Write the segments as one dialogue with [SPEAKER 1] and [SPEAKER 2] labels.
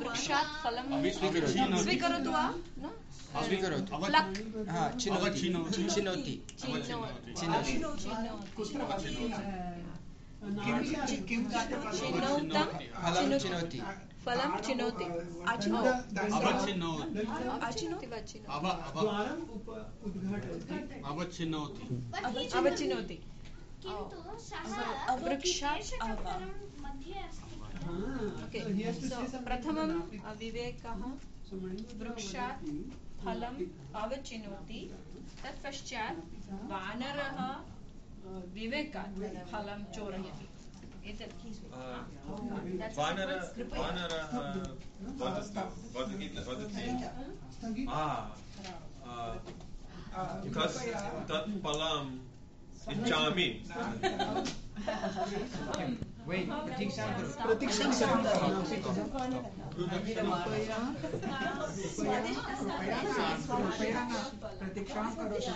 [SPEAKER 1] वृक्षात् फलं स्वीकरोतु वा
[SPEAKER 2] स्वीकरोतु
[SPEAKER 3] किन्तु सः
[SPEAKER 1] वृक्षात्
[SPEAKER 3] मध्ये अस्ति।
[SPEAKER 4] to
[SPEAKER 1] सो प्रथमं. विवेकः वृक्षात् फलम् अवचिनोति। तत्पश्चात् वानरः विवेकात् फलं चोरयति।
[SPEAKER 5] वानरः वदति तस् तत् फलम् इच्छामि।
[SPEAKER 2] वैट् प्रतीक्षां करोतु
[SPEAKER 4] प्रतीक्षां करोतु
[SPEAKER 2] प्रतीक्षां करोतु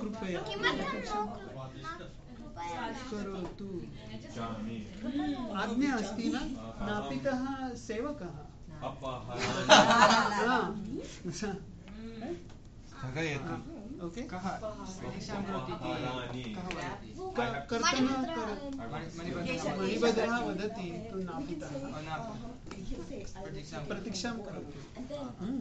[SPEAKER 4] कृपया
[SPEAKER 3] किमर्थं न कृ- न कृपया
[SPEAKER 4] करोतु आज्ञा अस्ति न? नापितः सेवकः? हा।
[SPEAKER 6] स्थगयति
[SPEAKER 4] ओके कर्तन मणिभद्रः वदति तु नापितः
[SPEAKER 2] प्रतीक्षां
[SPEAKER 4] प्रतीक्षां करोतु. हम्म।